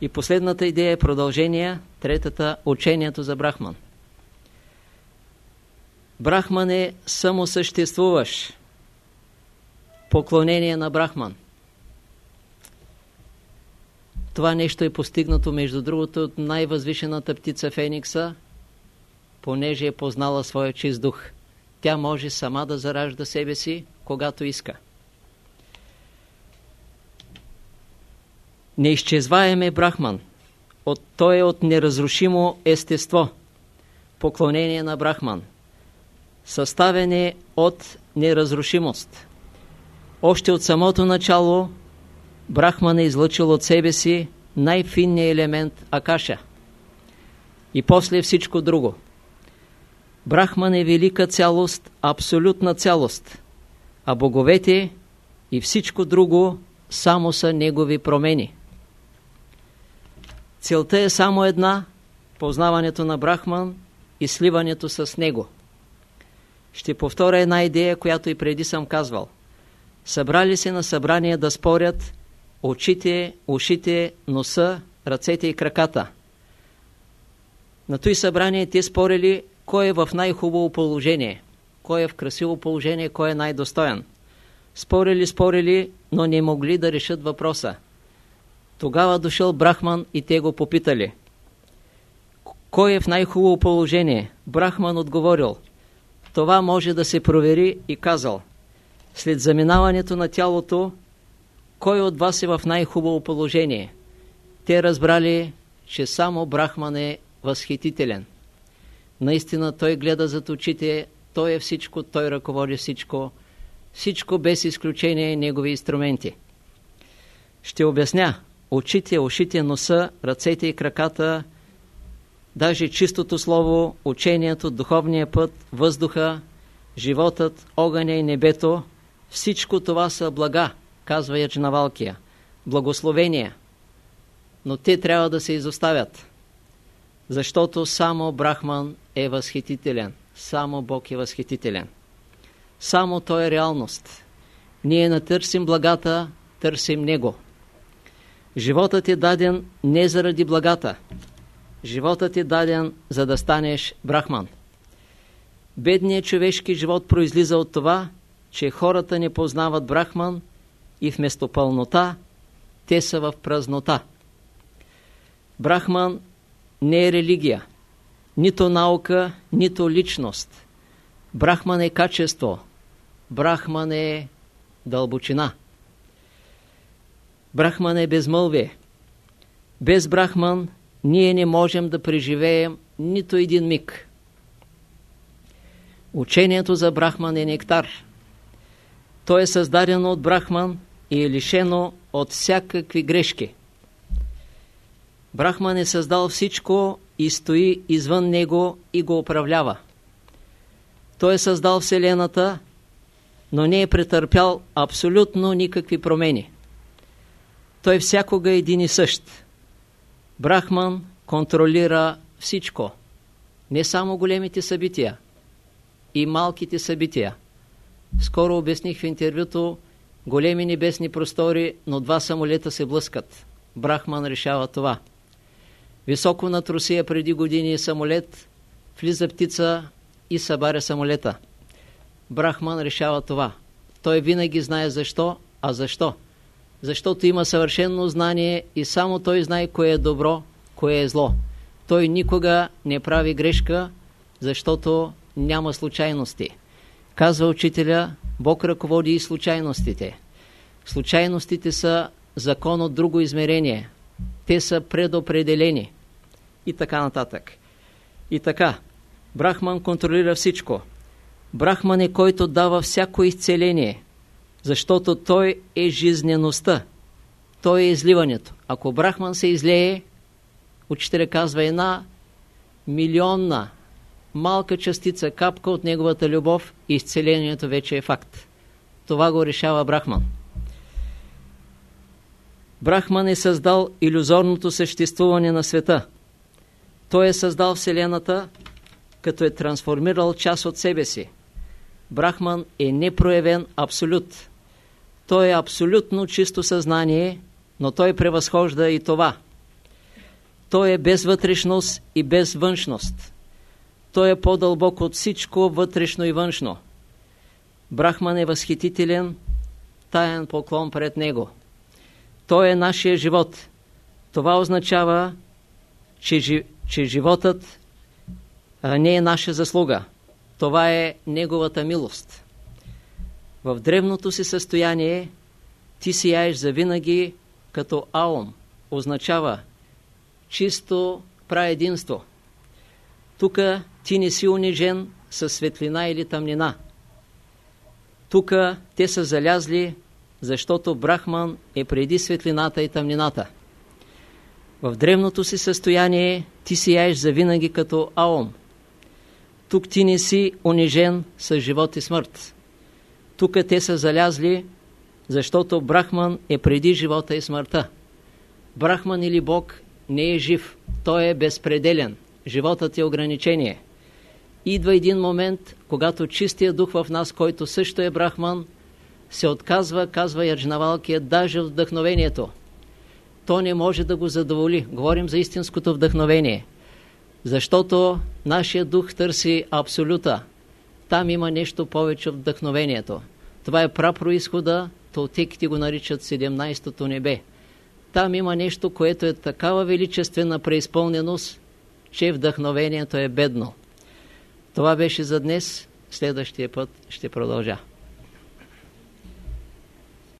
И последната идея е продължение, третата – учението за Брахман. Брахман е самосъществуваш. Поклонение на Брахман. Това нещо е постигнато, между другото, от най-възвишената птица Феникса, понеже е познала своя чист дух. Тя може сама да заражда себе си, когато иска. Неизчезваеме Брахман. От, той е от неразрушимо естество. Поклонение на Брахман. Съставене от неразрушимост. Още от самото начало Брахман е излъчил от себе си най-финния елемент Акаша. И после всичко друго. Брахман е велика цялост, абсолютна цялост, а боговете и всичко друго само са негови промени. Целта е само една – познаването на Брахман и сливането с него. Ще повторя една идея, която и преди съм казвал. Събрали се на събрание да спорят очите, ушите, носа, ръцете и краката. На той събрание те спорили кой е в най-хубаво положение, кой е в красиво положение, кой е най-достоен. Спорили, спорили, но не могли да решат въпроса. Тогава дошъл Брахман и те го попитали. Кой е в най-хубаво положение? Брахман отговорил. Това може да се провери и казал. След заминаването на тялото, кой от вас е в най-хубаво положение? Те разбрали, че само Брахман е възхитителен. Наистина той гледа зад очите, той е всичко, той ръководи всичко. Всичко без изключение негови инструменти. Ще обясня. Очите, ушите, носа, ръцете и краката, даже чистото слово, учението, духовния път, въздуха, животът, огъня и небето, всичко това са блага, казва Ячнавалкия. Благословения. Но те трябва да се изоставят. Защото само Брахман е възхитителен. Само Бог е възхитителен. Само Той е реалност. Ние не търсим благата, търсим Него. Животът е даден не заради благата. Животът е даден, за да станеш брахман. Бедният човешки живот произлиза от това, че хората не познават брахман и вместо пълнота, те са в празнота. Брахман не е религия, нито наука, нито личност. Брахман е качество, Брахман е дълбочина. Брахман е безмълвие. Без Брахман ние не можем да преживеем нито един миг. Учението за Брахман е нектар. То е създадено от Брахман и е лишено от всякакви грешки. Брахман е създал всичко и стои извън него и го управлява. Той е създал Вселената, но не е претърпял абсолютно никакви промени. Той всякога е един и същ. Брахман контролира всичко. Не само големите събития, и малките събития. Скоро обясних в интервюто големи небесни простори, но два самолета се блъскат. Брахман решава това. Високо над Русия преди години самолет, влиза птица и събаря самолета. Брахман решава това. Той винаги знае защо, а защо? Защото има съвършено знание и само той знае кое е добро, кое е зло. Той никога не прави грешка, защото няма случайности. Казва учителя, Бог ръководи и случайностите. Случайностите са закон от друго измерение. Те са предопределени. И така нататък. И така, Брахман контролира всичко. Брахман е който дава всяко изцеление, защото той е жизнеността. Той е изливането. Ако Брахман се излее, учителя казва една милионна малка частица, капка от неговата любов и изцелението вече е факт. Това го решава Брахман. Брахман е създал иллюзорното съществуване на света. Той е създал Вселената, като е трансформирал част от себе си. Брахман е непроявен абсолют. Той е абсолютно чисто съзнание, но той превъзхожда и това. Той е без вътрешност и без външност. Той е по-дълбок от всичко вътрешно и външно. Брахман е възхитителен, таен поклон пред него. Той е нашия живот. Това означава, че, че животът а, не е наша заслуга. Това е неговата милост. В древното си състояние ти сияеш завинаги като аум. Означава чисто праединство. Тук ти не си унижен със светлина или тъмнина. Тук те са залязли, защото Брахман е преди светлината и тъмнината. В древното си състояние ти сияеш завинаги като аум. Тук ти не си унижен с живот и смърт. Тук те са залязли, защото Брахман е преди живота и смъртта. Брахман или Бог не е жив, той е безпределен. Животът е ограничение. Идва един момент, когато чистия дух в нас, който също е Брахман, се отказва, казва Ярджнавалкия, даже вдъхновението. То не може да го задоволи. Говорим за истинското вдъхновение. Защото нашия дух търси абсолюта. Там има нещо повече от вдъхновението. Това е прапроисхода, толтеките го наричат 17-то небе. Там има нещо, което е такава величествена преизпълненост, че вдъхновението е бедно. Това беше за днес. Следващия път ще продължа.